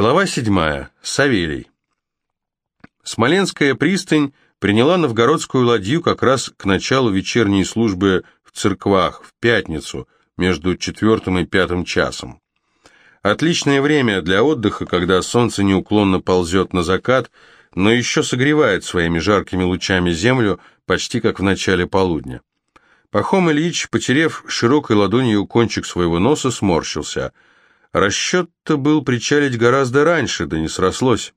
Глава 7. Савелий. Смоленская пристань приняла новгородскую ладью как раз к началу вечерней службы в церквах в пятницу между четвертым и пятым часом. Отличное время для отдыха, когда солнце неуклонно ползет на закат, но еще согревает своими жаркими лучами землю, почти как в начале полудня. Пахом Ильич, потерев широкой ладонью кончик своего носа, сморщился. Расчет-то был причалить гораздо раньше, да не срослось.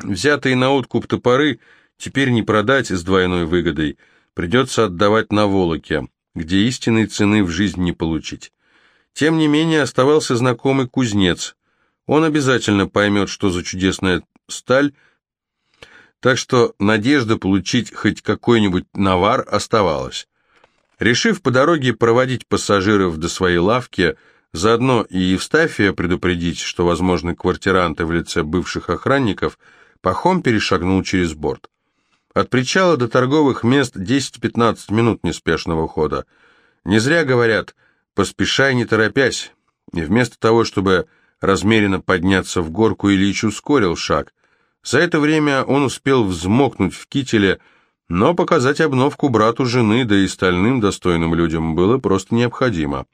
Взятые на откуп топоры теперь не продать с двойной выгодой, придется отдавать на Волоке, где истинной цены в жизнь не получить. Тем не менее оставался знакомый кузнец. Он обязательно поймет, что за чудесная сталь, так что надежда получить хоть какой-нибудь навар оставалась. Решив по дороге проводить пассажиров до своей лавки, заодно и Евстафия предупредить, что возможны квартиранты в лице бывших охранников, Пахом перешагнул через борт. От причала до торговых мест 10-15 минут неспешного хода. Не зря говорят «поспешай, не торопясь», и вместо того, чтобы размеренно подняться в горку, Ильич ускорил шаг. За это время он успел взмокнуть в кителе, но показать обновку брату жены, да и остальным достойным людям было просто необходимо.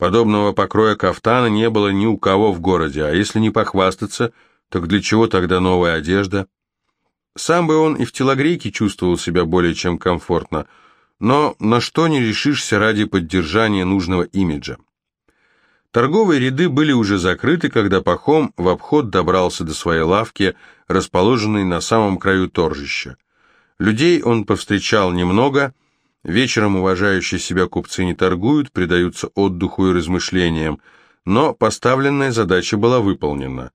Подобного покроя кафтана не было ни у кого в городе, а если не похвастаться, так для чего тогда новая одежда? Сам бы он и в телогрейке чувствовал себя более чем комфортно, но на что не решишься ради поддержания нужного имиджа. Торговые ряды были уже закрыты, когда Пахом в обход добрался до своей лавки, расположенной на самом краю торжища. Людей он повстречал немного. Вечером уважающие себя купцы не торгуют, предаются отдыху и размышлениям. Но поставленная задача была выполнена.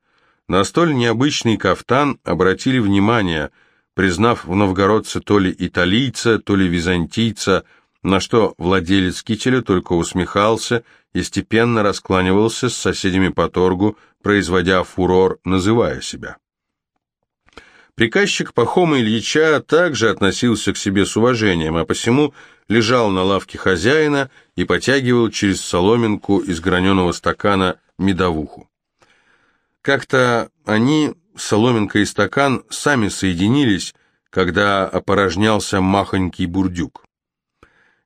На столь необычный кафтан обратили внимание, признав в новгородце то ли италийца, то ли византийца, на что владелец кителя только усмехался и степенно раскланивался с соседями по торгу, производя фурор, называя себя. Приказчик Пахома Ильича также относился к себе с уважением, а посему лежал на лавке хозяина и потягивал через соломинку из граненого стакана медовуху. Как-то они, соломинка и стакан, сами соединились, когда опорожнялся махонький бурдюк.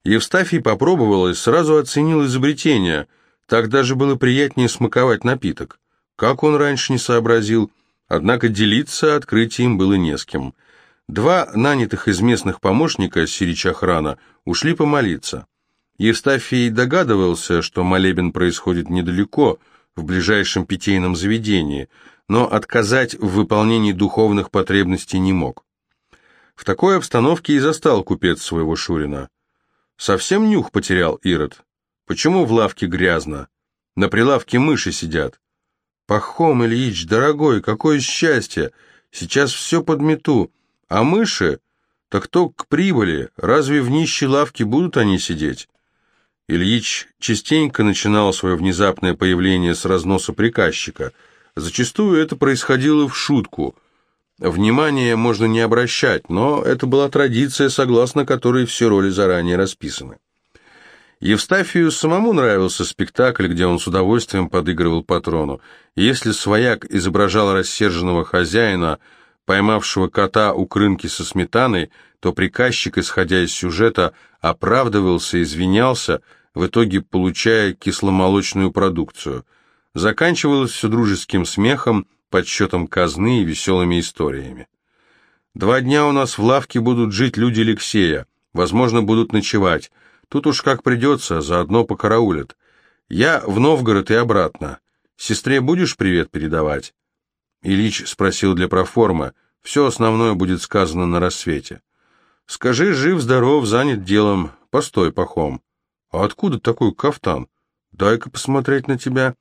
Евстафий попробовал и сразу оценил изобретение, так даже было приятнее смаковать напиток. Как он раньше не сообразил, Однако делиться открытием было не с кем. Два нанятых из местных помощника, сирич охрана, ушли помолиться. Евстафий догадывался, что молебен происходит недалеко, в ближайшем питейном заведении, но отказать в выполнении духовных потребностей не мог. В такой обстановке и застал купец своего Шурина. Совсем нюх потерял Ирод. Почему в лавке грязно? На прилавке мыши сидят. Пахом Ильич, дорогой, какое счастье! Сейчас все подмету. А мыши? Так то к прибыли. Разве в нищей лавке будут они сидеть? Ильич частенько начинал свое внезапное появление с разноса приказчика. Зачастую это происходило в шутку. Внимание можно не обращать, но это была традиция, согласно которой все роли заранее расписаны. Евстафию самому нравился спектакль, где он с удовольствием подыгрывал патрону. если свояк изображал рассерженного хозяина, поймавшего кота у крынки со сметаной, то приказчик, исходя из сюжета, оправдывался, извинялся, в итоге получая кисломолочную продукцию. Заканчивалось все дружеским смехом, подсчетом казны и веселыми историями. «Два дня у нас в лавке будут жить люди Алексея, возможно, будут ночевать». Тут уж как придется, заодно покараулят. Я в Новгород и обратно. Сестре будешь привет передавать?» Ильич спросил для проформы. «Все основное будет сказано на рассвете». «Скажи, жив-здоров, занят делом. Постой, пахом». «А откуда такой кафтан? Дай-ка посмотреть на тебя».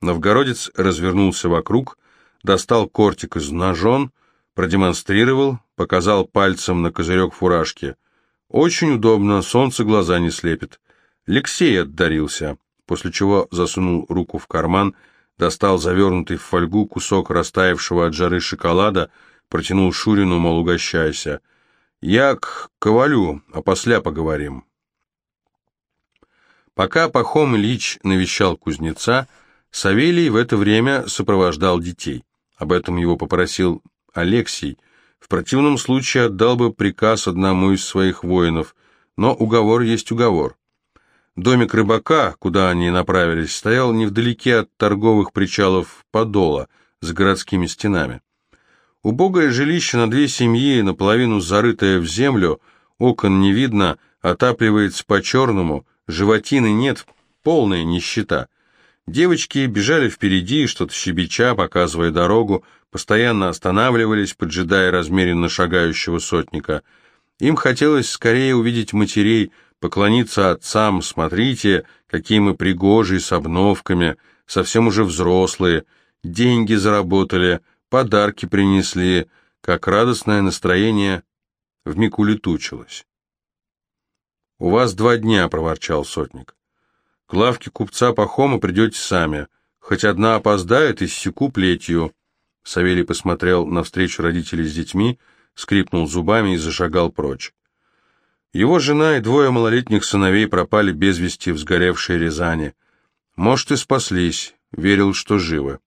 Новгородец развернулся вокруг, достал кортик из ножон, продемонстрировал, показал пальцем на козырек фуражки – очень удобно, солнце глаза не слепит. Алексей отдарился, после чего засунул руку в карман, достал завернутый в фольгу кусок растаявшего от жары шоколада, протянул Шурину, мол, угощайся. «Я к Ковалю, а после поговорим». Пока Пахом Ильич навещал кузнеца, Савелий в это время сопровождал детей. Об этом его попросил Алексей. В противном случае отдал бы приказ одному из своих воинов, но уговор есть уговор. Домик рыбака, куда они направились, стоял невдалеке от торговых причалов Подола, с городскими стенами. Убогое жилище на две семьи, наполовину зарытое в землю, окон не видно, отапливается по-черному, животины нет, полная нищета. Девочки бежали впереди, что-то щебеча, показывая дорогу, постоянно останавливались, поджидая размеренно шагающего сотника. Им хотелось скорее увидеть матерей, поклониться отцам, смотрите, какие мы пригожие, с обновками, совсем уже взрослые, деньги заработали, подарки принесли, как радостное настроение вмиг улетучилось. «У вас два дня», — проворчал сотник. «К лавке купца Пахома придете сами. Хоть одна опоздает, иссеку плетью». Савелий посмотрел навстречу родителей с детьми, скрипнул зубами и зашагал прочь. Его жена и двое малолетних сыновей пропали без вести в сгоревшей Рязани. Может, и спаслись, верил, что живы.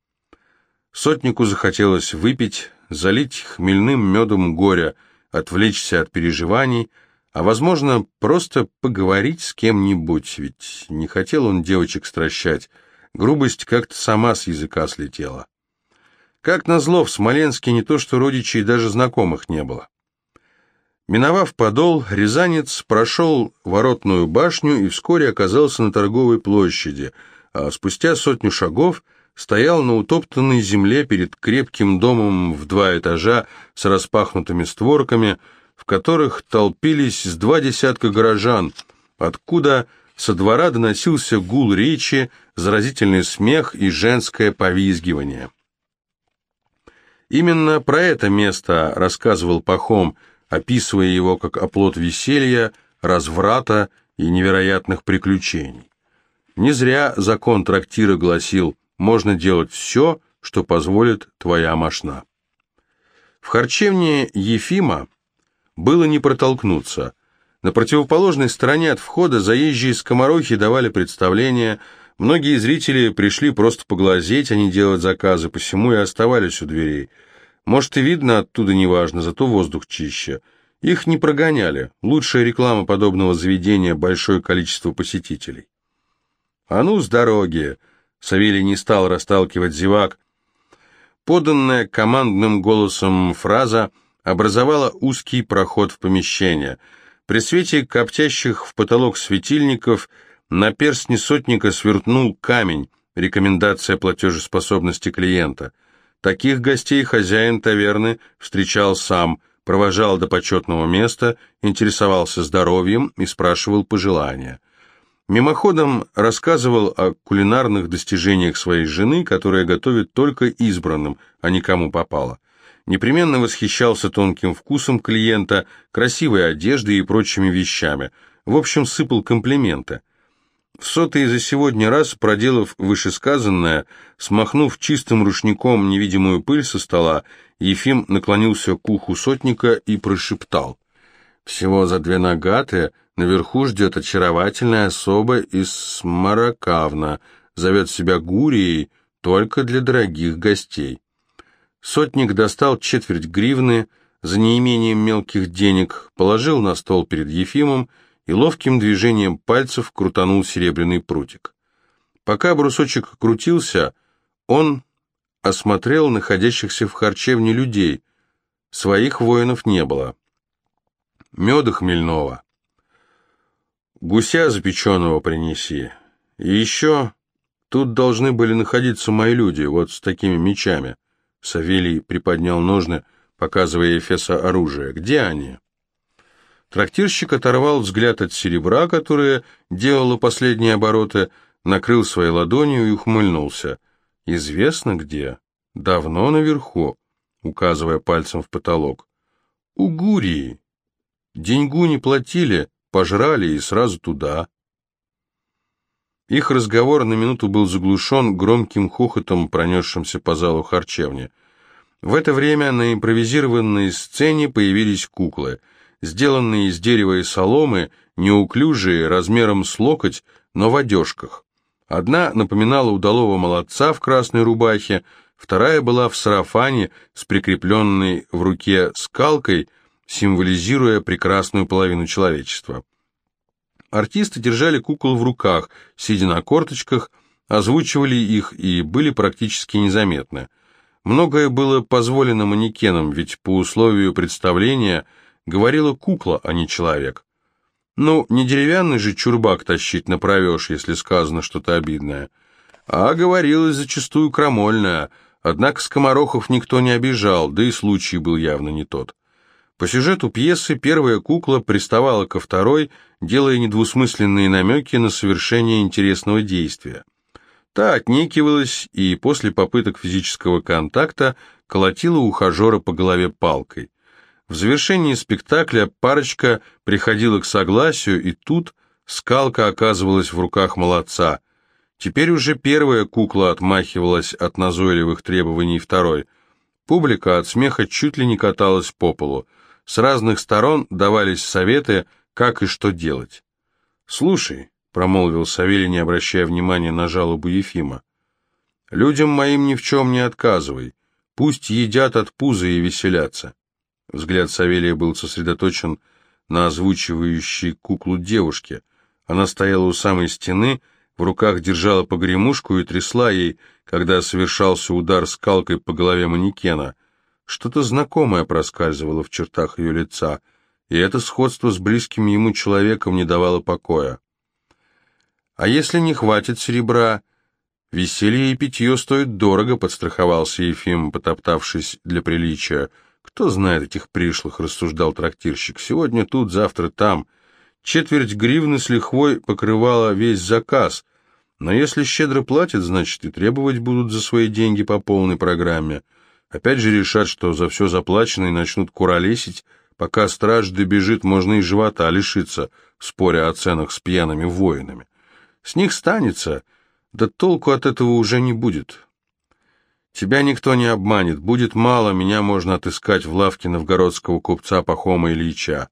Сотнику захотелось выпить, залить хмельным медом горя, отвлечься от переживаний, а, возможно, просто поговорить с кем-нибудь, ведь не хотел он девочек стращать, грубость как-то сама с языка слетела. Как назло, в Смоленске не то что родичей, даже знакомых не было. Миновав подол, Рязанец прошел воротную башню и вскоре оказался на торговой площади, а спустя сотню шагов стоял на утоптанной земле перед крепким домом в два этажа с распахнутыми створками, в которых толпились с два десятка горожан, откуда со двора доносился гул речи, заразительный смех и женское повизгивание. Именно про это место рассказывал Пахом – описывая его как оплот веселья, разврата и невероятных приключений. Не зря закон трактира гласил «можно делать все, что позволит твоя мошна». В харчевне Ефима было не протолкнуться. На противоположной стороне от входа заезжие скоморохи давали представления, многие зрители пришли просто поглазеть, а не делать заказы, посему и оставались у дверей – может и видно оттуда неважно, зато воздух чище. Их не прогоняли. Лучшая реклама подобного заведения – большое количество посетителей. «А ну, с дороги!» Савелий не стал расталкивать зевак. Поданная командным голосом фраза образовала узкий проход в помещение. При свете коптящих в потолок светильников на перстне сотника свернул камень, рекомендация платежеспособности клиента – Таких гостей хозяин таверны встречал сам, провожал до почетного места, интересовался здоровьем и спрашивал пожелания. Мимоходом рассказывал о кулинарных достижениях своей жены, которая готовит только избранным, а никому попало. Непременно восхищался тонким вкусом клиента, красивой одеждой и прочими вещами. В общем, сыпал комплименты – в сотый за сегодня раз, проделав вышесказанное, смахнув чистым рушником невидимую пыль со стола, Ефим наклонился к уху сотника и прошептал. «Всего за две нагаты наверху ждет очаровательная особа из Маракавна, зовет себя Гурией только для дорогих гостей». Сотник достал четверть гривны за неимением мелких денег, положил на стол перед Ефимом и ловким движением пальцев крутанул серебряный прутик. Пока брусочек крутился, он осмотрел находящихся в харчевне людей. Своих воинов не было. Меда хмельного. Гуся запеченного принеси. И еще тут должны были находиться мои люди, вот с такими мечами. Савелий приподнял ножны, показывая Эфеса оружие. Где они? Трактирщик оторвал взгляд от серебра, которое делало последние обороты, накрыл своей ладонью и ухмыльнулся. «Известно где? Давно наверху», указывая пальцем в потолок. «У Гурии. Деньгу не платили, пожрали и сразу туда». Их разговор на минуту был заглушен громким хохотом, пронесшимся по залу харчевни. В это время на импровизированной сцене появились куклы — сделанные из дерева и соломы, неуклюжие, размером с локоть, но в одежках. Одна напоминала удалого молодца в красной рубахе, вторая была в сарафане с прикрепленной в руке скалкой, символизируя прекрасную половину человечества. Артисты держали кукол в руках, сидя на корточках, озвучивали их и были практически незаметны. Многое было позволено манекенам, ведь по условию представления говорила кукла, а не человек. Ну, не деревянный же чурбак тащить направешь, если сказано что-то обидное. А говорилось зачастую крамольное, однако скоморохов никто не обижал, да и случай был явно не тот. По сюжету пьесы первая кукла приставала ко второй, делая недвусмысленные намеки на совершение интересного действия. Та отнекивалась и после попыток физического контакта колотила ухажера по голове палкой. В завершении спектакля парочка приходила к согласию, и тут скалка оказывалась в руках молодца. Теперь уже первая кукла отмахивалась от назойливых требований второй. Публика от смеха чуть ли не каталась по полу. С разных сторон давались советы, как и что делать. «Слушай», — промолвил Савелий, не обращая внимания на жалобу Ефима, — «людям моим ни в чем не отказывай, пусть едят от пуза и веселятся». Взгляд Савелия был сосредоточен на озвучивающей куклу девушке. Она стояла у самой стены, в руках держала погремушку и трясла ей, когда совершался удар скалкой по голове манекена. Что-то знакомое проскальзывало в чертах ее лица, и это сходство с близким ему человеком не давало покоя. «А если не хватит серебра?» «Веселье и питье стоит дорого», — подстраховался Ефим, потоптавшись для приличия. «Кто знает этих пришлых», — рассуждал трактирщик. «Сегодня тут, завтра там. Четверть гривны с лихвой покрывала весь заказ. Но если щедро платят, значит и требовать будут за свои деньги по полной программе. Опять же решат, что за все заплачено и начнут куролесить. Пока страж добежит, можно и живота лишиться, споря о ценах с пьяными воинами. С них станется, да толку от этого уже не будет». Тебя никто не обманет. Будет мало, меня можно отыскать в лавке новгородского купца Пахома Ильича.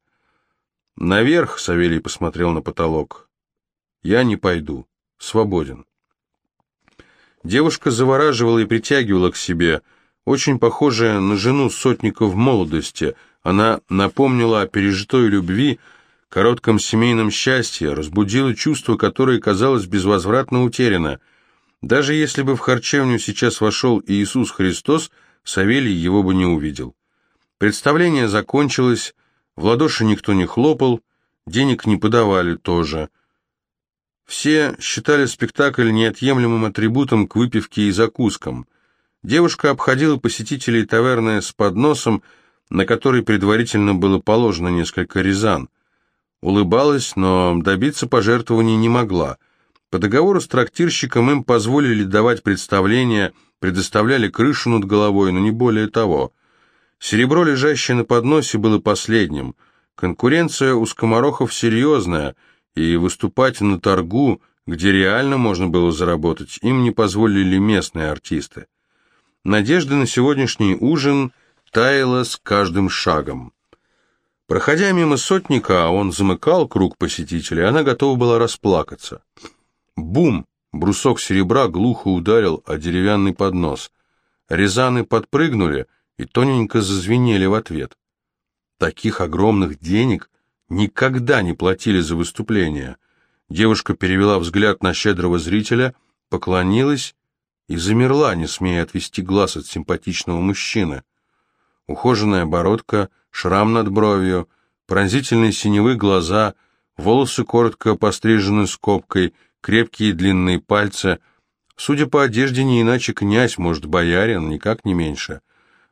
Наверх Савелий посмотрел на потолок. Я не пойду. Свободен. Девушка завораживала и притягивала к себе, очень похожая на жену сотника в молодости. Она напомнила о пережитой любви, коротком семейном счастье, разбудила чувство, которое казалось безвозвратно утеряно — даже если бы в харчевню сейчас вошел Иисус Христос, Савелий его бы не увидел. Представление закончилось, в ладоши никто не хлопал, денег не подавали тоже. Все считали спектакль неотъемлемым атрибутом к выпивке и закускам. Девушка обходила посетителей таверны с подносом, на который предварительно было положено несколько рязан. Улыбалась, но добиться пожертвований не могла – по договору с трактирщиком им позволили давать представления, предоставляли крышу над головой, но не более того. Серебро, лежащее на подносе, было последним. Конкуренция у скоморохов серьезная, и выступать на торгу, где реально можно было заработать, им не позволили местные артисты. Надежда на сегодняшний ужин таяла с каждым шагом. Проходя мимо сотника, а он замыкал круг посетителей, она готова была расплакаться. Бум! Брусок серебра глухо ударил о деревянный поднос. Рязаны подпрыгнули и тоненько зазвенели в ответ. Таких огромных денег никогда не платили за выступление. Девушка перевела взгляд на щедрого зрителя, поклонилась и замерла, не смея отвести глаз от симпатичного мужчины. Ухоженная бородка, шрам над бровью, пронзительные синевые глаза, волосы коротко пострижены скобкой — крепкие длинные пальцы. Судя по одежде, не иначе князь, может, боярин, никак не меньше.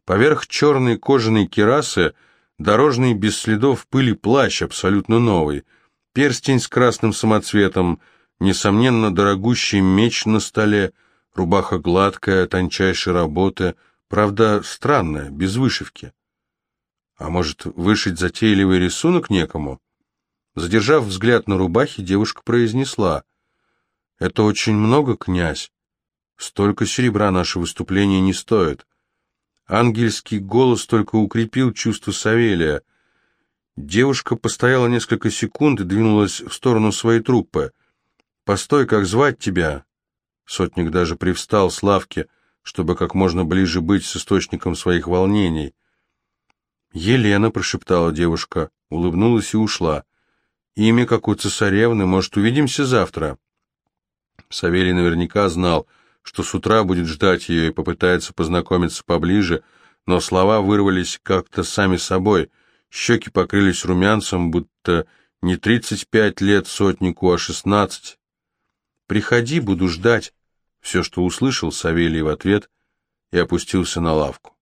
Поверх черной кожаной кирасы дорожный без следов пыли плащ, абсолютно новый. Перстень с красным самоцветом, несомненно, дорогущий меч на столе, рубаха гладкая, тончайшей работы, правда, странная, без вышивки. А может, вышить затейливый рисунок некому? Задержав взгляд на рубахе, девушка произнесла — «Это очень много, князь. Столько серебра наше выступление не стоит». Ангельский голос только укрепил чувство Савелия. Девушка постояла несколько секунд и двинулась в сторону своей труппы. «Постой, как звать тебя?» Сотник даже привстал с лавки, чтобы как можно ближе быть с источником своих волнений. «Елена», — прошептала девушка, улыбнулась и ушла. «Имя, как у цесаревны, может, увидимся завтра?» Савелий наверняка знал, что с утра будет ждать ее и попытается познакомиться поближе, но слова вырвались как-то сами собой, щеки покрылись румянцем, будто не тридцать пять лет сотнику, а шестнадцать. «Приходи, буду ждать», — все, что услышал Савелий в ответ, и опустился на лавку.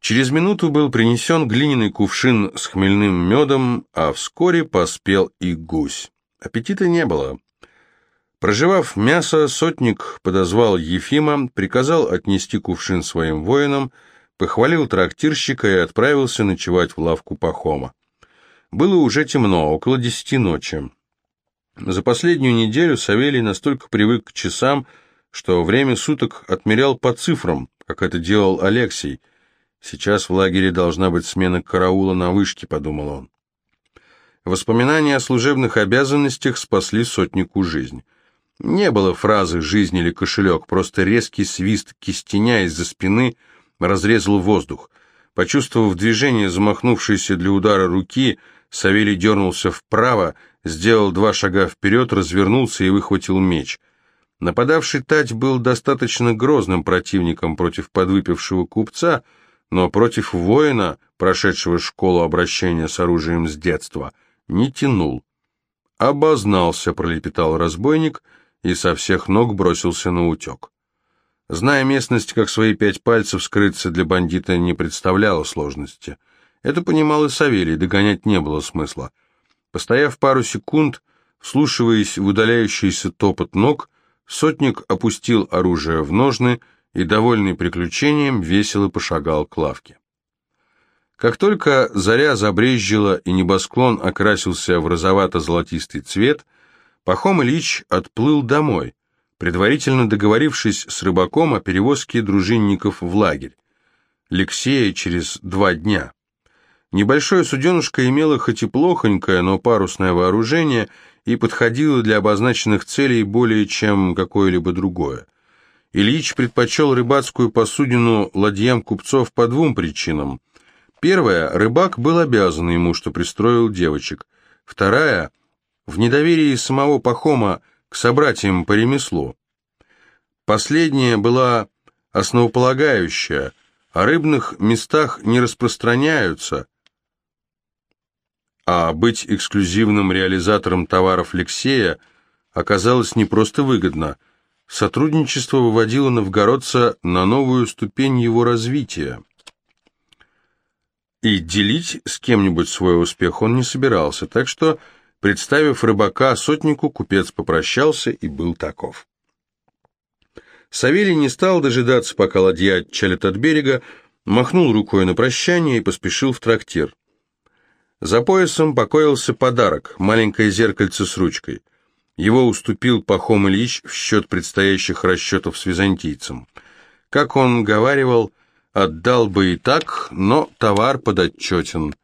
Через минуту был принесен глиняный кувшин с хмельным медом, а вскоре поспел и гусь. Аппетита не было. Проживав мясо, сотник подозвал Ефима, приказал отнести кувшин своим воинам, похвалил трактирщика и отправился ночевать в лавку Пахома. Было уже темно, около десяти ночи. За последнюю неделю Савелий настолько привык к часам, что время суток отмерял по цифрам, как это делал Алексей. Сейчас в лагере должна быть смена караула на вышке, подумал он. Воспоминания о служебных обязанностях спасли сотнику жизнь. Не было фразы «жизнь» или «кошелек», просто резкий свист кистеня из-за спины разрезал воздух. Почувствовав движение, замахнувшееся для удара руки, Савелий дернулся вправо, сделал два шага вперед, развернулся и выхватил меч. Нападавший Тать был достаточно грозным противником против подвыпившего купца, но против воина, прошедшего школу обращения с оружием с детства, не тянул. «Обознался», — пролепетал разбойник, — и со всех ног бросился на утек. Зная местность как свои пять пальцев, скрыться для бандита не представляло сложности. Это понимал и Савелий, догонять не было смысла. Постояв пару секунд, вслушиваясь в удаляющийся топот ног, сотник опустил оружие в ножны и, довольный приключением, весело пошагал к лавке. Как только заря забрезжила и небосклон окрасился в розовато-золотистый цвет – Пахом Ильич отплыл домой, предварительно договорившись с рыбаком о перевозке дружинников в лагерь. Лексея через два дня. Небольшое суденышко имело хоть и плохонькое, но парусное вооружение и подходило для обозначенных целей более чем какое-либо другое. Ильич предпочел рыбацкую посудину ладьям купцов по двум причинам. Первая – рыбак был обязан ему, что пристроил девочек. Вторая в недоверии самого Пахома к собратьям по ремеслу. Последняя была основополагающая, о рыбных местах не распространяются, а быть эксклюзивным реализатором товаров Лексея оказалось не просто выгодно. Сотрудничество выводило новгородца на новую ступень его развития. И делить с кем-нибудь свой успех он не собирался, так что Представив рыбака сотнику, купец попрощался и был таков. Савелий не стал дожидаться, пока ладья отчалит от берега, махнул рукой на прощание и поспешил в трактир. За поясом покоился подарок, маленькое зеркальце с ручкой. Его уступил Пахом Ильич в счет предстоящих расчетов с византийцем. Как он говаривал, отдал бы и так, но товар подотчетен.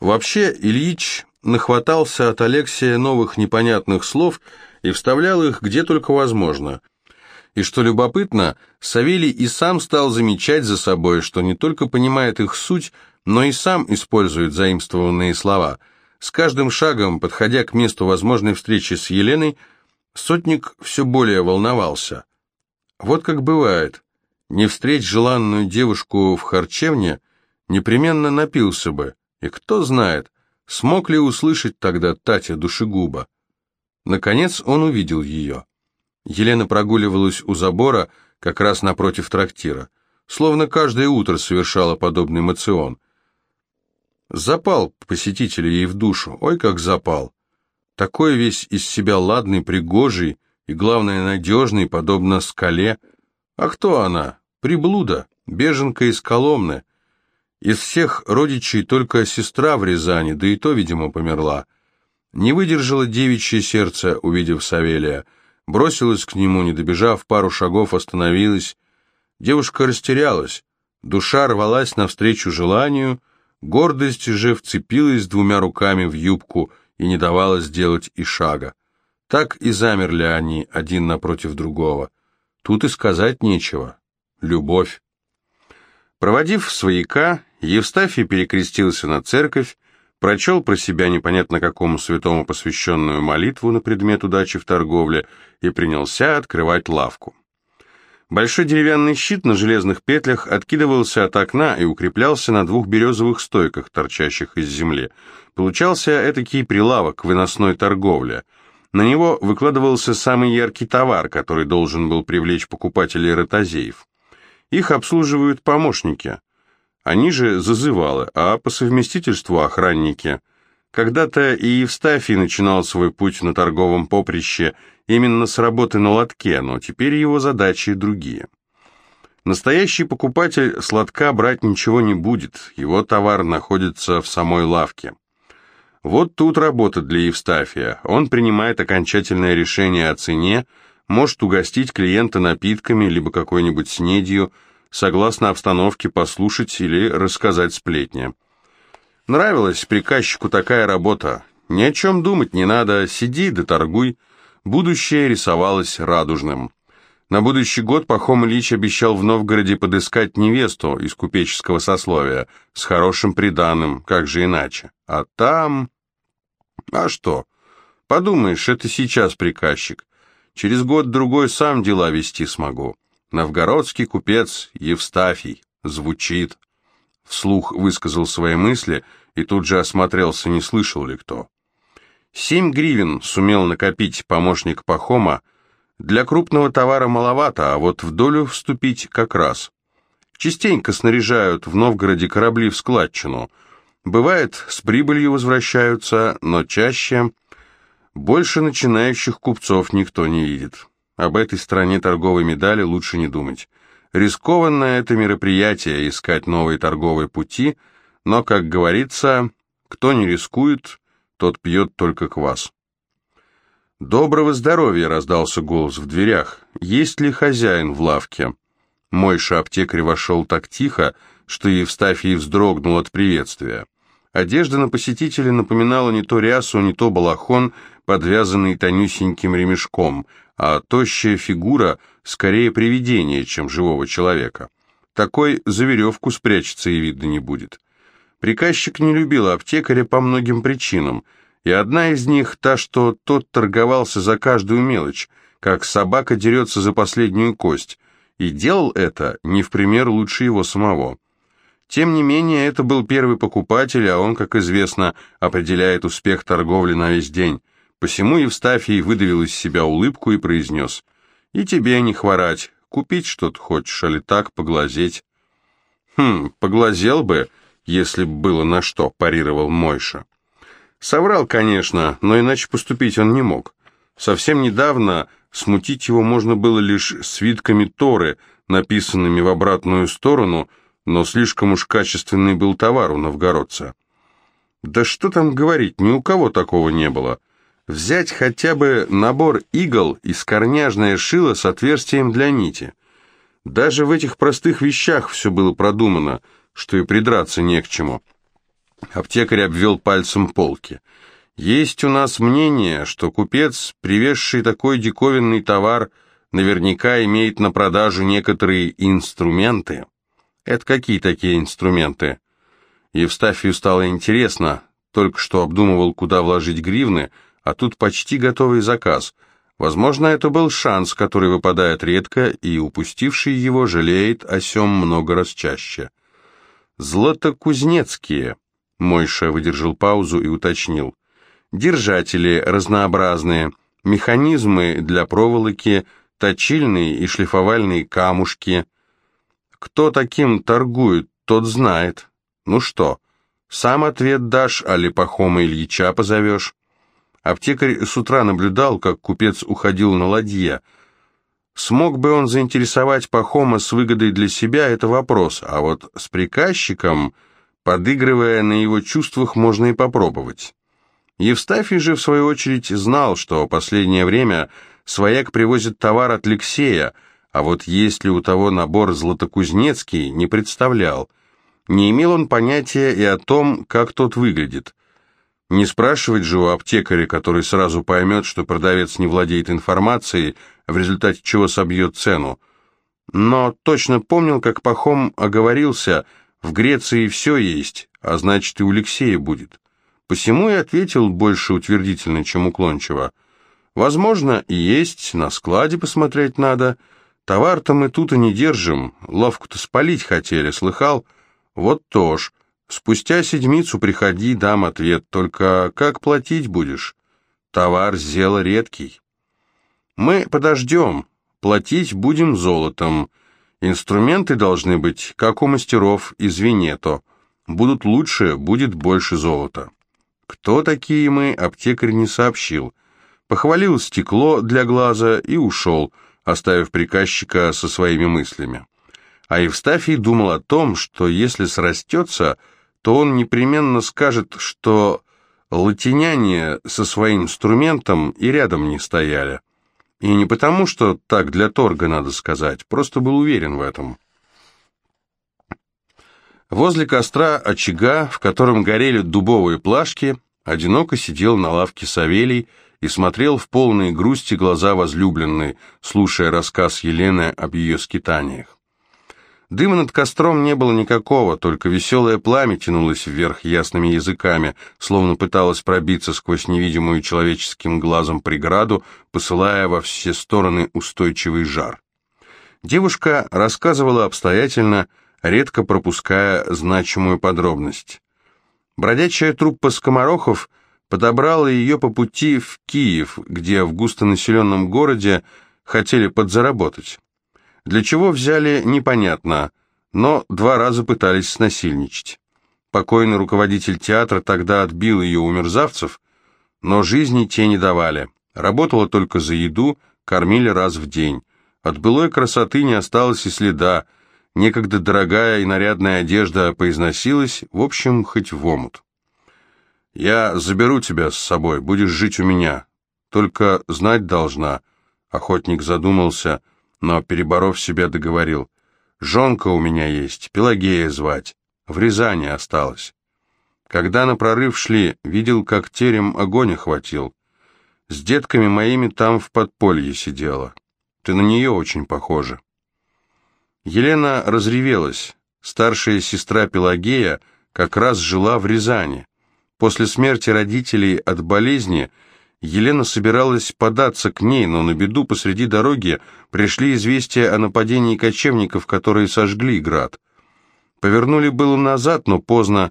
Вообще, Ильич нахватался от Алексея новых непонятных слов и вставлял их где только возможно. И что любопытно, Савелий и сам стал замечать за собой, что не только понимает их суть, но и сам использует заимствованные слова. С каждым шагом, подходя к месту возможной встречи с Еленой, сотник все более волновался. Вот как бывает, не встреть желанную девушку в харчевне, непременно напился бы, и кто знает, Смог ли услышать тогда Татя душегуба? Наконец он увидел ее. Елена прогуливалась у забора, как раз напротив трактира. Словно каждое утро совершала подобный мацион. Запал посетителя ей в душу, ой, как запал. Такой весь из себя ладный, пригожий и, главное, надежный, подобно скале. А кто она? Приблуда, беженка из Коломны, из всех родичей только сестра в Рязани, да и то, видимо, померла. Не выдержало девичье сердце, увидев Савелия. Бросилась к нему, не добежав пару шагов, остановилась. Девушка растерялась. Душа рвалась навстречу желанию, гордость же вцепилась двумя руками в юбку и не давала сделать и шага. Так и замерли они один напротив другого. Тут и сказать нечего. Любовь. Проводив свояка, Евстафий перекрестился на церковь, прочел про себя непонятно какому святому посвященную молитву на предмет удачи в торговле и принялся открывать лавку. Большой деревянный щит на железных петлях откидывался от окна и укреплялся на двух березовых стойках, торчащих из земли. Получался этакий прилавок выносной торговли. На него выкладывался самый яркий товар, который должен был привлечь покупателей ротозеев. Их обслуживают помощники. Они же зазывалы, а по совместительству охранники. Когда-то и Евстафий начинал свой путь на торговом поприще именно с работы на лотке, но теперь его задачи другие. Настоящий покупатель с лотка брать ничего не будет, его товар находится в самой лавке. Вот тут работа для Евстафия. Он принимает окончательное решение о цене, может угостить клиента напитками либо какой-нибудь снедью, согласно обстановке послушать или рассказать сплетни. Нравилась приказчику такая работа. Ни о чем думать не надо, сиди да торгуй. Будущее рисовалось радужным. На будущий год Пахом Ильич обещал в Новгороде подыскать невесту из купеческого сословия, с хорошим приданым, как же иначе. А там... А что? Подумаешь, это сейчас приказчик. Через год-другой сам дела вести смогу. Новгородский купец Евстафий. Звучит. Вслух высказал свои мысли и тут же осмотрелся, не слышал ли кто. Семь гривен сумел накопить помощник Пахома. Для крупного товара маловато, а вот в долю вступить как раз. Частенько снаряжают в Новгороде корабли в складчину. Бывает, с прибылью возвращаются, но чаще больше начинающих купцов никто не видит. Об этой стороне торговой медали лучше не думать. Рискованное это мероприятие искать новые торговые пути, но, как говорится, кто не рискует, тот пьет только квас. «Доброго здоровья!» — раздался голос в дверях. «Есть ли хозяин в лавке?» Мойша аптекарь вошел так тихо, что Евстафий вздрогнул от приветствия. Одежда на посетителя напоминала не то рясу, не то балахон, подвязанный тонюсеньким ремешком — а тощая фигура скорее привидение, чем живого человека. Такой за веревку спрячется и видно не будет. Приказчик не любил аптекаря по многим причинам, и одна из них та, что тот торговался за каждую мелочь, как собака дерется за последнюю кость, и делал это не в пример лучше его самого. Тем не менее, это был первый покупатель, а он, как известно, определяет успех торговли на весь день. Посему Евстафий выдавил из себя улыбку и произнес, «И тебе не хворать, купить что-то хочешь, али так, поглазеть». «Хм, поглазел бы, если б было на что», — парировал Мойша. Соврал, конечно, но иначе поступить он не мог. Совсем недавно смутить его можно было лишь свитками Торы, написанными в обратную сторону, но слишком уж качественный был товар у новгородца. Да что там говорить, ни у кого такого не было. Взять хотя бы набор игл из корняжное шило с отверстием для нити. Даже в этих простых вещах все было продумано, что и придраться не к чему. Аптекарь обвел пальцем полки. Есть у нас мнение, что купец, привезший такой диковинный товар, наверняка имеет на продажу некоторые инструменты. Это какие такие инструменты? Евстафию стало интересно, только что обдумывал, куда вложить гривны, а тут почти готовый заказ. Возможно, это был шанс, который выпадает редко, и упустивший его жалеет о сем много раз чаще. «Златокузнецкие», — Мойша выдержал паузу и уточнил. «Держатели разнообразные, механизмы для проволоки, точильные и шлифовальные камушки. Кто таким торгует, тот знает. Ну что, сам ответ дашь, али Пахома Ильича позовешь?» Аптекарь с утра наблюдал, как купец уходил на ладье. Смог бы он заинтересовать Пахома с выгодой для себя, это вопрос, а вот с приказчиком, подыгрывая на его чувствах, можно и попробовать. Евстафий же, в свою очередь, знал, что последнее время свояк привозит товар от Алексея, а вот есть ли у того набор златокузнецкий, не представлял. Не имел он понятия и о том, как тот выглядит. Не спрашивать же у аптекаря, который сразу поймет, что продавец не владеет информацией, в результате чего собьет цену. Но точно помнил, как Пахом оговорился, в Греции все есть, а значит и у Алексея будет. Посему и ответил больше утвердительно, чем уклончиво. Возможно, и есть, на складе посмотреть надо. Товар-то мы тут и не держим, ловку-то спалить хотели, слыхал? Вот тоже. Спустя седмицу приходи, дам ответ, только как платить будешь? Товар зело редкий. Мы подождем, платить будем золотом. Инструменты должны быть, как у мастеров из Венето. Будут лучше, будет больше золота. Кто такие мы, аптекарь не сообщил. Похвалил стекло для глаза и ушел, оставив приказчика со своими мыслями. А Евстафий думал о том, что если срастется, то он непременно скажет, что латиняне со своим инструментом и рядом не стояли. И не потому, что так для торга надо сказать, просто был уверен в этом. Возле костра очага, в котором горели дубовые плашки, одиноко сидел на лавке Савелий и смотрел в полные грусти глаза возлюбленной, слушая рассказ Елены об ее скитаниях. Дыма над костром не было никакого, только веселое пламя тянулось вверх ясными языками, словно пыталось пробиться сквозь невидимую человеческим глазом преграду, посылая во все стороны устойчивый жар. Девушка рассказывала обстоятельно, редко пропуская значимую подробность. Бродячая труппа скоморохов подобрала ее по пути в Киев, где в густонаселенном городе хотели подзаработать. Для чего взяли, непонятно, но два раза пытались снасильничать. Покойный руководитель театра тогда отбил ее у мерзавцев, но жизни те не давали. Работала только за еду, кормили раз в день. От былой красоты не осталось и следа. Некогда дорогая и нарядная одежда поизносилась, в общем, хоть в омут. «Я заберу тебя с собой, будешь жить у меня. Только знать должна». Охотник задумался – но, переборов себя, договорил. «Жонка у меня есть, Пелагея звать. В Рязани осталась. Когда на прорыв шли, видел, как терем огонь охватил. С детками моими там в подполье сидела. Ты на нее очень похожа». Елена разревелась. Старшая сестра Пелагея как раз жила в Рязани. После смерти родителей от болезни – Елена собиралась податься к ней, но на беду посреди дороги пришли известия о нападении кочевников, которые сожгли град. Повернули было назад, но поздно.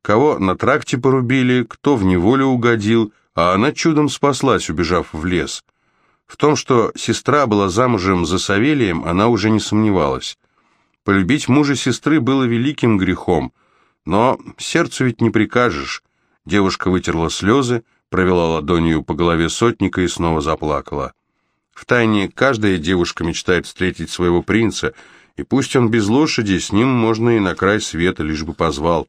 Кого на тракте порубили, кто в неволю угодил, а она чудом спаслась, убежав в лес. В том, что сестра была замужем за Савелием, она уже не сомневалась. Полюбить мужа сестры было великим грехом, но сердцу ведь не прикажешь. Девушка вытерла слезы, провела ладонью по голове сотника и снова заплакала. Втайне каждая девушка мечтает встретить своего принца, и пусть он без лошади, с ним можно и на край света, лишь бы позвал.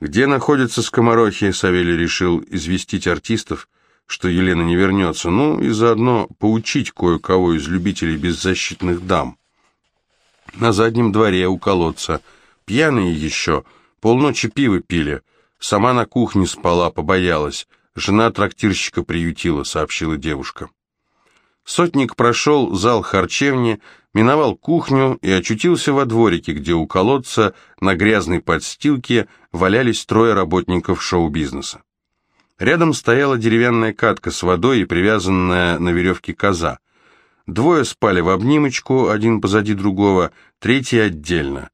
Где находятся скоморохи, Савелий решил известить артистов, что Елена не вернется, ну и заодно поучить кое-кого из любителей беззащитных дам. На заднем дворе у колодца, пьяные еще, полночи пиво пили, сама на кухне спала, побоялась, Жена трактирщика приютила, сообщила девушка. Сотник прошел зал харчевни, миновал кухню и очутился во дворике, где у колодца на грязной подстилке валялись трое работников шоу-бизнеса. Рядом стояла деревянная катка с водой и привязанная на веревке коза. Двое спали в обнимочку, один позади другого, третий отдельно.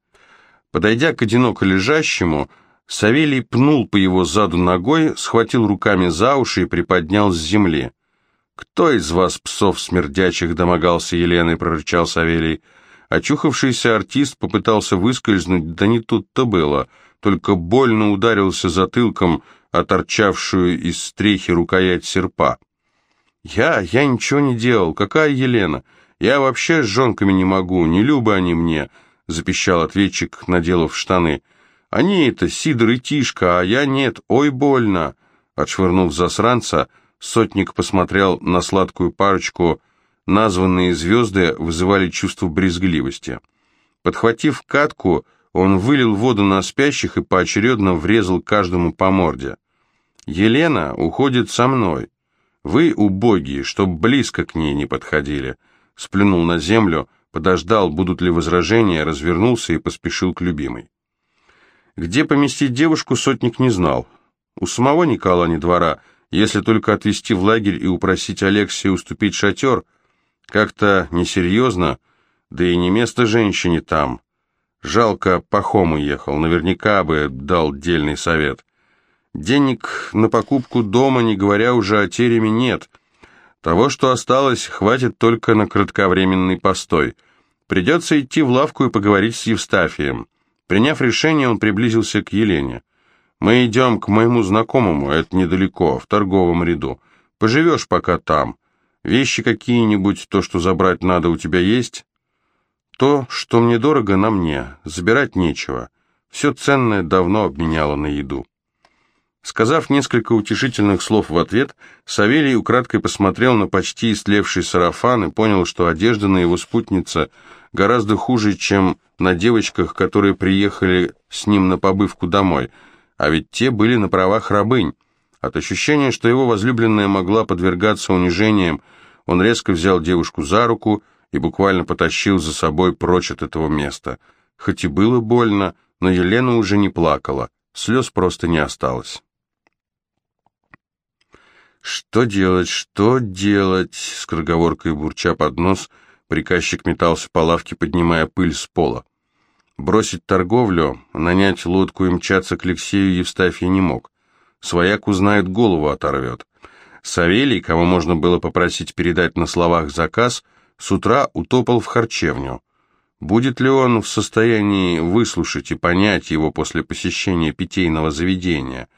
Подойдя к одиноко лежащему, Савелий пнул по его заду ногой, схватил руками за уши и приподнял с земли. «Кто из вас, псов смердячих, домогался Елены?» — прорычал Савелий. Очухавшийся артист попытался выскользнуть, да не тут-то было, только больно ударился затылком о торчавшую из стрехи рукоять серпа. «Я? Я ничего не делал. Какая Елена? Я вообще с жонками не могу, не любы они мне», — запищал ответчик, наделав штаны. Они это Сидор и Тишка, а я нет, ой, больно!» Отшвырнув засранца, сотник посмотрел на сладкую парочку. Названные звезды вызывали чувство брезгливости. Подхватив катку, он вылил воду на спящих и поочередно врезал каждому по морде. Елена уходит со мной. Вы, убогие, чтоб близко к ней не подходили. Сплюнул на землю, подождал, будут ли возражения, развернулся и поспешил к любимой. Где поместить девушку, сотник не знал. У самого Никола не двора, если только отвезти в лагерь и упросить Алексея уступить шатер, как-то несерьезно, да и не место женщине там. Жалко, Пахом уехал, наверняка бы дал дельный совет. Денег на покупку дома, не говоря уже о тереме, нет. Того, что осталось, хватит только на кратковременный постой. Придется идти в лавку и поговорить с Евстафием. Приняв решение, он приблизился к Елене. «Мы идем к моему знакомому, это недалеко, в торговом ряду. Поживешь пока там. Вещи какие-нибудь, то, что забрать надо, у тебя есть?» «То, что мне дорого, на мне. Забирать нечего. Все ценное давно обменяла на еду». Сказав несколько утешительных слов в ответ, Савелий украдкой посмотрел на почти истлевший сарафан и понял, что одежда на его спутнице гораздо хуже, чем на девочках, которые приехали с ним на побывку домой, а ведь те были на правах рабынь. От ощущения, что его возлюбленная могла подвергаться унижениям, он резко взял девушку за руку и буквально потащил за собой прочь от этого места. Хоть и было больно, но Елена уже не плакала, слез просто не осталось. «Что делать, что делать?» — скороговоркой бурча под нос, приказчик метался по лавке, поднимая пыль с пола. Бросить торговлю, нанять лодку и мчаться к Алексею Евстафий не мог. Свояк узнает, голову оторвет. Савелий, кого можно было попросить передать на словах заказ, с утра утопал в харчевню. Будет ли он в состоянии выслушать и понять его после посещения питейного заведения?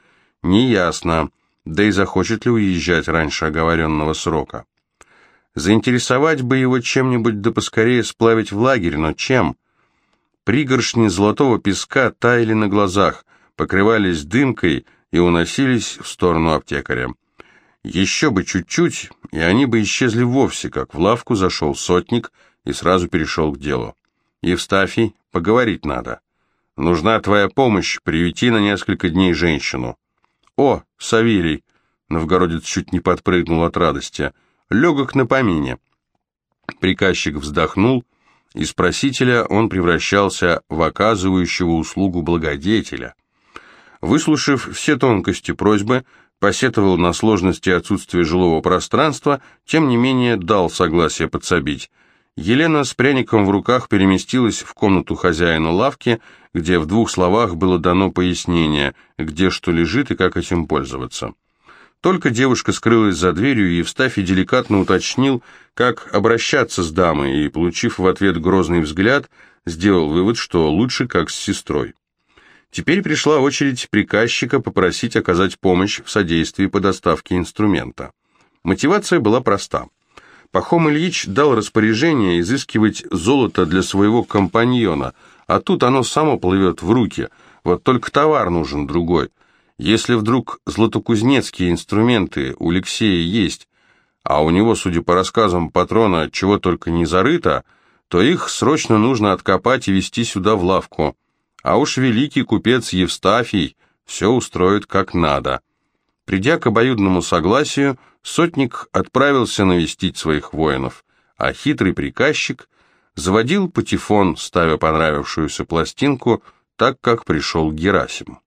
Неясно да и захочет ли уезжать раньше оговоренного срока. Заинтересовать бы его чем-нибудь да поскорее сплавить в лагерь, но чем? Пригоршни золотого песка таяли на глазах, покрывались дымкой и уносились в сторону аптекаря. Еще бы чуть-чуть, и они бы исчезли вовсе, как в лавку зашел сотник и сразу перешел к делу. «Евстафий, поговорить надо. Нужна твоя помощь, приюти на несколько дней женщину». «О, Савелий!» — новгородец чуть не подпрыгнул от радости. «Легок на помине». Приказчик вздохнул, и спросителя он превращался в оказывающего услугу благодетеля. Выслушав все тонкости просьбы, посетовал на сложности отсутствия жилого пространства, тем не менее дал согласие подсобить. Елена с пряником в руках переместилась в комнату хозяина лавки, где в двух словах было дано пояснение, где что лежит и как этим пользоваться. Только девушка скрылась за дверью, и Евстафий деликатно уточнил, как обращаться с дамой, и, получив в ответ грозный взгляд, сделал вывод, что лучше как с сестрой. Теперь пришла очередь приказчика попросить оказать помощь в содействии по доставке инструмента. Мотивация была проста. Пахом Ильич дал распоряжение изыскивать золото для своего компаньона – а тут оно само плывет в руки, вот только товар нужен другой. Если вдруг златокузнецкие инструменты у Алексея есть, а у него, судя по рассказам патрона, чего только не зарыто, то их срочно нужно откопать и везти сюда в лавку. А уж великий купец Евстафий все устроит как надо. Придя к обоюдному согласию, сотник отправился навестить своих воинов, а хитрый приказчик заводил патефон, ставя понравившуюся пластинку, так как пришел Герасим.